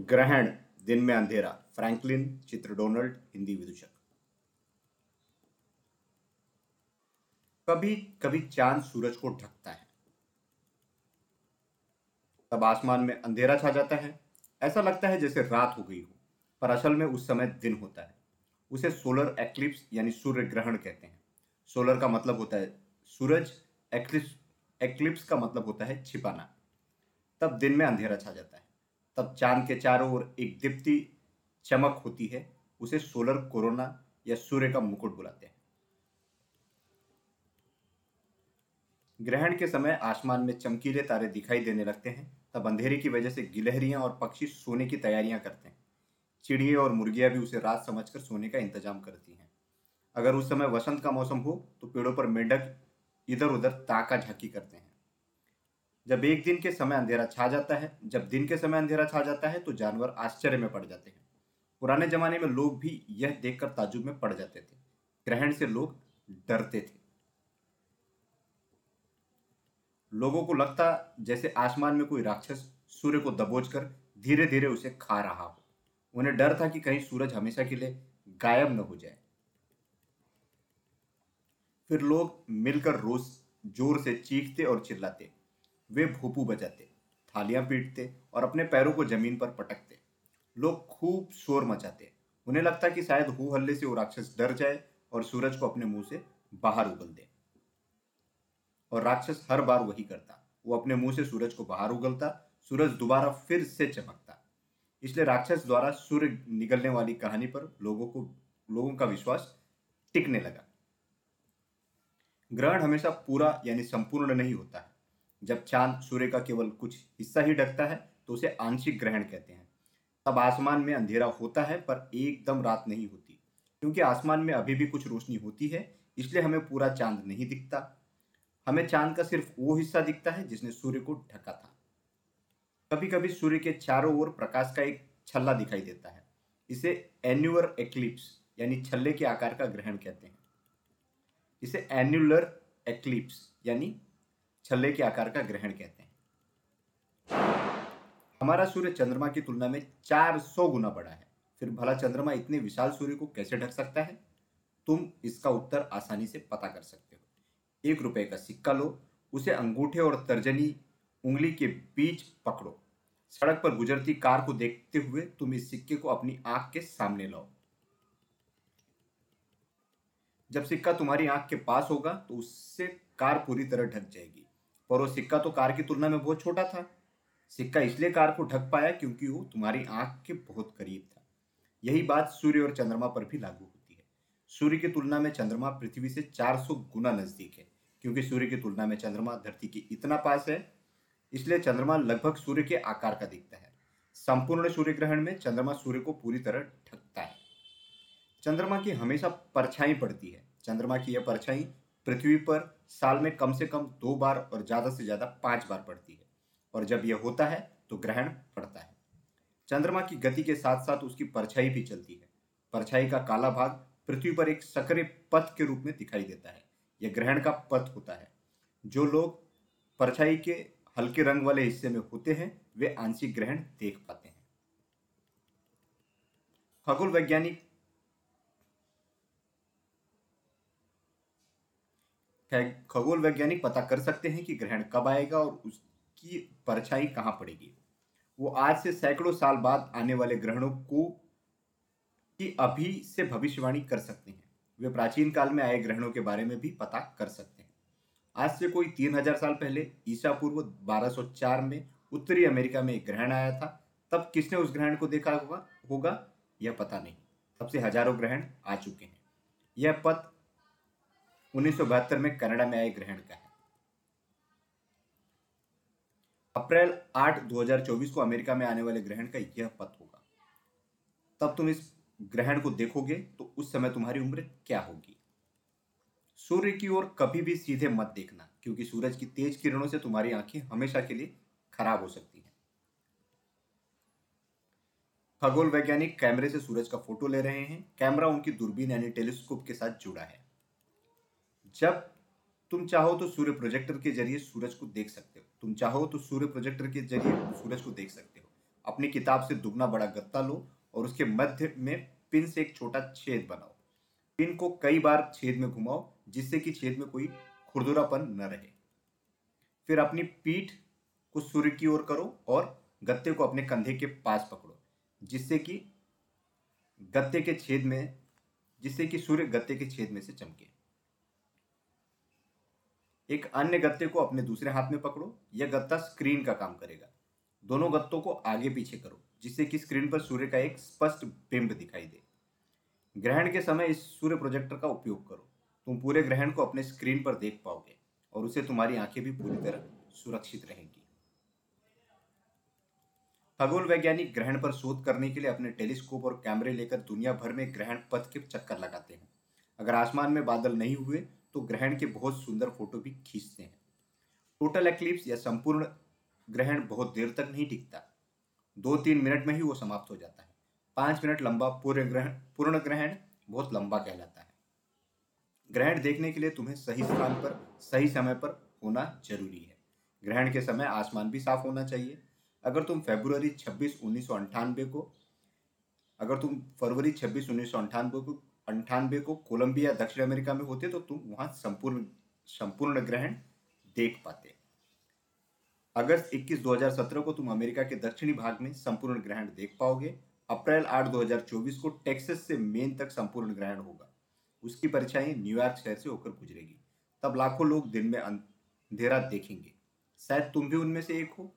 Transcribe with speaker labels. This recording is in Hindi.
Speaker 1: ग्रहण दिन में अंधेरा। फ्रैंकलिन, चित्र डोनाल्ड, हिंदी विदूषक। कभी कभी चाँद सूरज को ढकता है। तब आसमान में अंधेरा छा जाता है। ऐसा लगता है जैसे रात हो गई हो, पर असल में उस समय दिन होता है। उसे सोलर एक्लिप्स यानी सूर्य ग्रहण कहते हैं। सोलर का मतलब होता है सूरज, एक्लिप्स एक्लिप्स का मतलब होता है छिपाना। तब दिन में अंधेरा छा जाता है। तब चाँद के चारों ओर एक दीप्ति चमक होती है, उसे सोलर कोरोना या सूर्य का मुकुट बुलाते हैं। ग्रहण के समय आसमान में चमकीले तारे दिखाई देने लगते हैं, तब अंधेरे की वजह से गिलहरियाँ और पक्षी सोने की तैयारियाँ करते हैं। चिड़िए और मुर्गियाँ भी उसे रात समझकर सोने का इंतज़ाम करती हैं। अगर उस समय वसंत का मौसम हो तो पेड़ों पर मेंढक इधर उधर ताका झाकी करते हैं। जब एक दिन के समय अंधेरा छा जाता है, जब दिन के समय अंधेरा छा जाता है तो जानवर आश्चर्य में पड़ जाते हैं। पुराने जमाने में लोग भी यह देखकर ताजुब में पड़ जाते थे। ग्रहण से लोग डरते थे। लोगों को लगता जैसे आसमान में कोई राक्षस सूर्य को दबोच कर धीरे धीरे उसे खा रहा हो। उन्हें डर था कि कहीं सूरज हमेशा के लिए गायब न हो जाए। फिर लोग मिलकर रोज ज़ोर से चीखते और चिल्लाते। वे भूपू बजाते, थालियाँ पीटते और अपने पैरों को ज़मीन पर पटकते। लोग खूब शोर मचाते। उन्हें लगता कि शायद हु हल्ले से वो राक्षस डर जाए और सूरज को अपने मुँह से बाहर उगल दे। और राक्षस हर बार वही करता। वो अपने मुँह से सूरज को बाहर उगलता, सूरज दोबारा फिर से चमकता। इसलिए राक्षस द्वारा सूर्य निकलने वाली कहानी पर लोगों को, लोगों का विश्वास टिकने लगा। ग्रहण हमेशा पूरा यानी संपूर्ण नहीं होता है। जब चाँद सूर्य का केवल कुछ हिस्सा ही ढकता है तो उसे आंशिक ग्रहण कहते हैं। तब आसमान में अंधेरा होता है, पर एकदम रात नहीं होती। क्योंकि आसमान में अभी भी कुछ रोशनी होती है, इसलिए हमें पूरा चाँद नहीं दिखता। हमें चाँद का सिर्फ़ वो हिस्सा दिखता है, जिसने सूर्य को ढका था। कभी कभी सूर्य के चारों ओर प्रकाश का एक छल्ला दिखाई देता है। इसे एन्यूअर एक्लिप्स यानी छल्ले के आकार का ग्रहण कहते हैं। इसे एन्यूलर एक्लिप्स यानी छल्ले के आकार का ग्रहण कहते हैं। हमारा सूर्य चंद्रमा की तुलना में 400 गुना बड़ा है। फिर भला चंद्रमा इतने विशाल सूर्य को कैसे ढक सकता है? तुम इसका उत्तर आसानी से पता कर सकते हो। एक रुपए का सिक्का लो, उसे अंगूठे और तर्जनी उंगली के बीच पकड़ो। सड़क पर गुजरती कार को देखते हुए तुम इस सिक्के को अपनी आँख के सामने लाओ। जब सिक्का तुम्हारी आँख के पास होगा तो उससे कार पूरी तरह ढक जाएगी। पर वो सिक्का तो कार की तुलना में बहुत छोटा था। सिक्का इसलिए कार को ढक पाया क्योंकि वो तुम्हारी आँख के बहुत करीब था। यही बात सूर्य और चंद्रमा पर भी लागू होती है। सूर्य की तुलना में चंद्रमा पृथ्वी से 400 गुना नज़दीक है, क्योंकि सूर्य की तुलना में चंद्रमा धरती के इतना पास है, इसलिए चंद्रमा लगभग सूर्य के आकार का दिखता है। संपूर्ण सूर्य ग्रहण में चंद्रमा सूर्य को पूरी तरह ढकता है। चंद्रमा की हमेशा परछाई पड़ती है। चंद्रमा की यह परछाई पृथ्वी पर साल में कम से कम दो बार और ज़्यादा से ज़्यादा पाँच बार पड़ती है। और जब यह होता है तो ग्रहण पड़ता है। चंद्रमा की गति के साथ साथ उसकी परछाई भी चलती है। परछाई का काला भाग पृथ्वी पर एक सक्रिय पथ के रूप में दिखाई देता है। यह ग्रहण का पथ होता है। जो लोग परछाई के हल्के रंग वाले हिस्से में होते हैं, वे आंशिक ग्रहण देख पाते हैं। खगोल वैज्ञानिक खगोल वैज्ञानिक पता कर सकते हैं कि ग्रहण कब आएगा और उसकी परछाई कहाँ पड़ेगी। वो आज से सैकड़ों साल बाद आने वाले ग्रहणों को की अभी से भविष्यवाणी कर सकते हैं। वे प्राचीन काल में आए ग्रहणों के बारे में भी पता कर सकते हैं। आज से कोई तीन हज़ार साल पहले ईसा पूर्व 1204 में उत्तरी अमेरिका में एक ग्रहण आया था। तब किसने उस ग्रहण को देखा होगा? होगा, यह पता नहीं। तब से हज़ारों ग्रहण आ चुके हैं। यह पथ उन्नीस सौ बहत्तर में कनाडा में आए ग्रहण का है। अप्रैल 8 2024 को अमेरिका में आने वाले ग्रहण का यह पथ होगा। तब तुम इस ग्रहण को देखोगे तो उस समय तुम्हारी उम्र क्या होगी? सूर्य की ओर कभी भी सीधे मत देखना, क्योंकि सूरज की तेज किरणों से तुम्हारी आँखें हमेशा के लिए खराब हो सकती हैं। खगोल वैज्ञानिक कैमरे से सूरज का फ़ोटो ले रहे हैं। कैमरा उनकी दूरबीन यानी टेलीस्कोप के साथ जुड़ा है। जब तुम चाहो तो सूर्य प्रोजेक्टर के ज़रिए सूरज को देख सकते हो। तुम चाहो तो सूर्य प्रोजेक्टर के ज़रिए सूरज को देख सकते हो। अपनी किताब से दुगना बड़ा गत्ता लो और उसके मध्य में पिन से एक छोटा छेद बनाओ। पिन को कई बार छेद में घुमाओ, जिससे कि छेद में कोई खुरदुरापन न रहे। फिर अपनी पीठ को सूर्य की ओर करो और गत्ते को अपने कंधे के पास पकड़ो, जिससे कि गत्ते के छेद में, जिससे कि सूर्य गत्ते के छेद में से चमके। एक अन्य गत्ते को अपने दूसरे हाथ में पकड़ो, यह गत्ता स्क्रीन का काम करेगा। दोनों गत्तों को आगे पीछे करो, जिससे कि स्क्रीन पर सूर्य का एक स्पष्ट बिंब दिखाई दे। ग्रहण के समय इस सूर्य प्रोजेक्टर का उपयोग करो। तुम पूरे ग्रहण को अपने स्क्रीन पर देख पाओगे और उसे तुम्हारी आँखें भी पूरी तरह सुरक्षित रहेंगी। खगोल वैज्ञानिक ग्रहण पर शोध करने के लिए अपने टेलीस्कोप और कैमरे लेकर दुनिया भर में ग्रहण पथ के चक्कर लगाते हैं। अगर आसमान में बादल नहीं हुए तो ग्रहण के बहुत सुंदर फ़ोटो भी खींचते हैं। टोटल एक्लिप्स या संपूर्ण ग्रहण बहुत देर तक नहीं टिकता। दो तीन मिनट में ही वो समाप्त हो जाता है। पाँच मिनट लंबा पूर्ण ग्रहण पूर्ण ग्रहण बहुत लंबा कहलाता है। ग्रहण देखने के लिए तुम्हें सही स्थान पर, सही समय पर होना ज़रूरी है। ग्रहण के समय आसमान भी साफ़ होना चाहिए। अगर तुम फेब्रुवरी 26 उन्नीस को, अगर तुम फरवरी 26 उन्नीस को अंठानबे को कोलंबिया, दक्षिण अमेरिका में होते तो तुम वहाँ संपूर्ण संपूर्ण ग्रहण देख पाते। अगस्त 21 2017 को तुम अमेरिका के दक्षिणी भाग में संपूर्ण ग्रहण देख पाओगे। अप्रैल 8 2024 को टेक्सास से मेन तक संपूर्ण ग्रहण होगा। उसकी परीक्षाएँ न्यूयॉर्क शहर से होकर गुजरेगी। तब लाखों लोग दिन में अंधेरा देखेंगे। शायद तुम भी उनमें से एक हो।